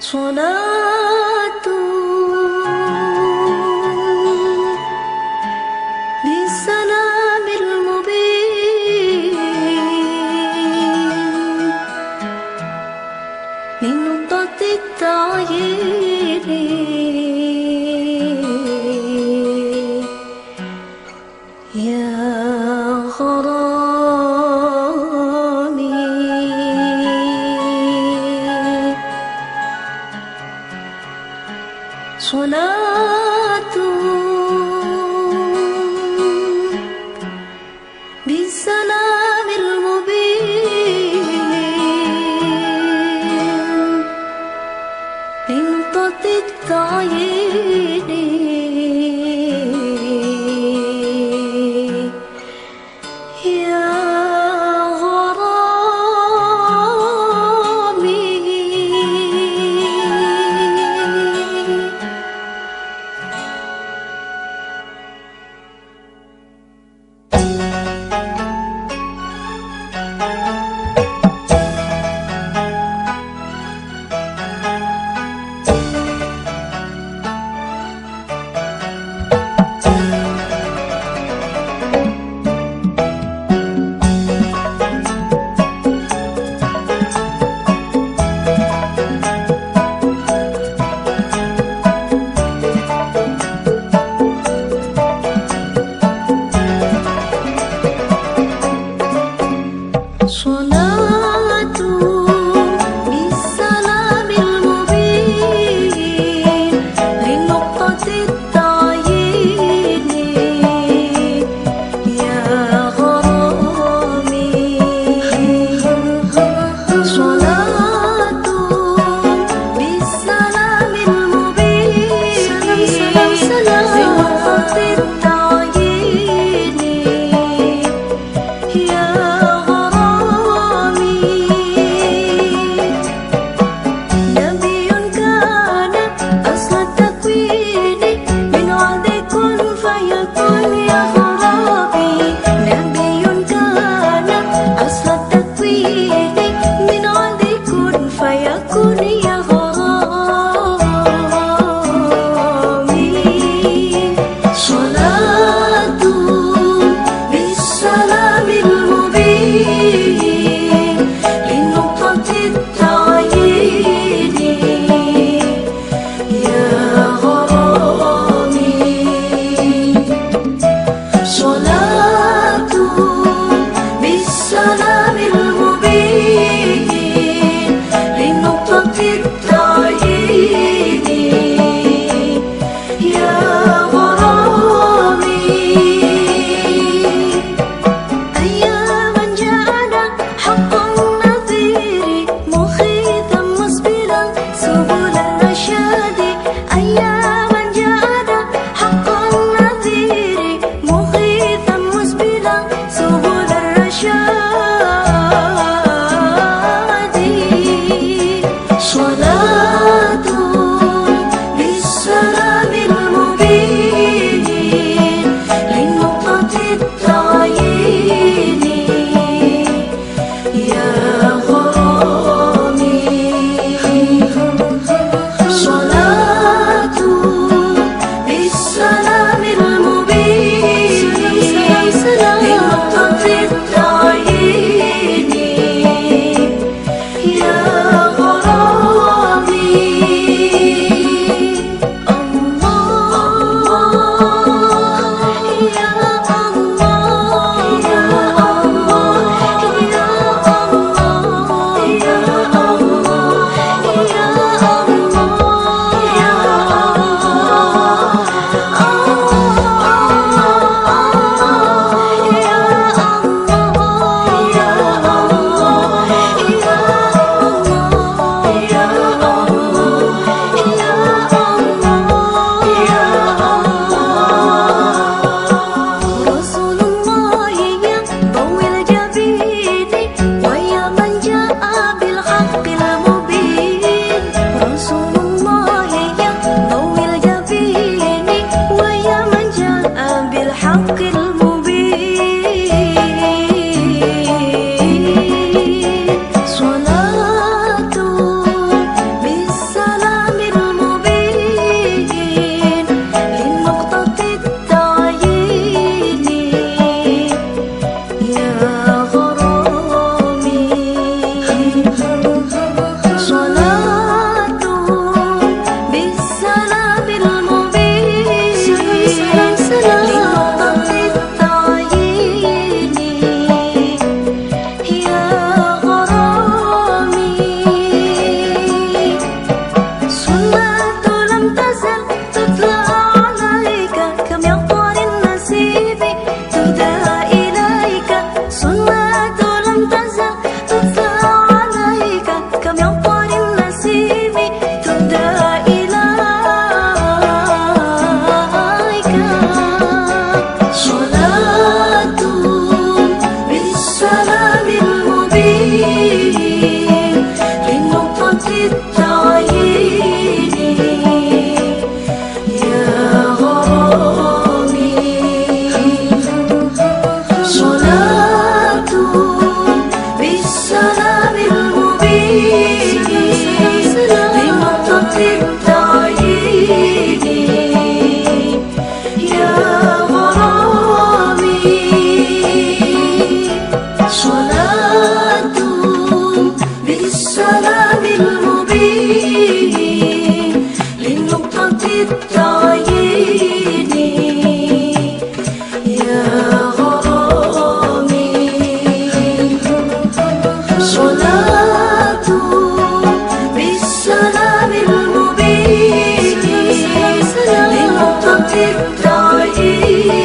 صلاة. بالسلام المبين. لنقطة التعيير صلاة بالسلام المبين. التقط عيني يا Sẽ là người. You. Mama. 在意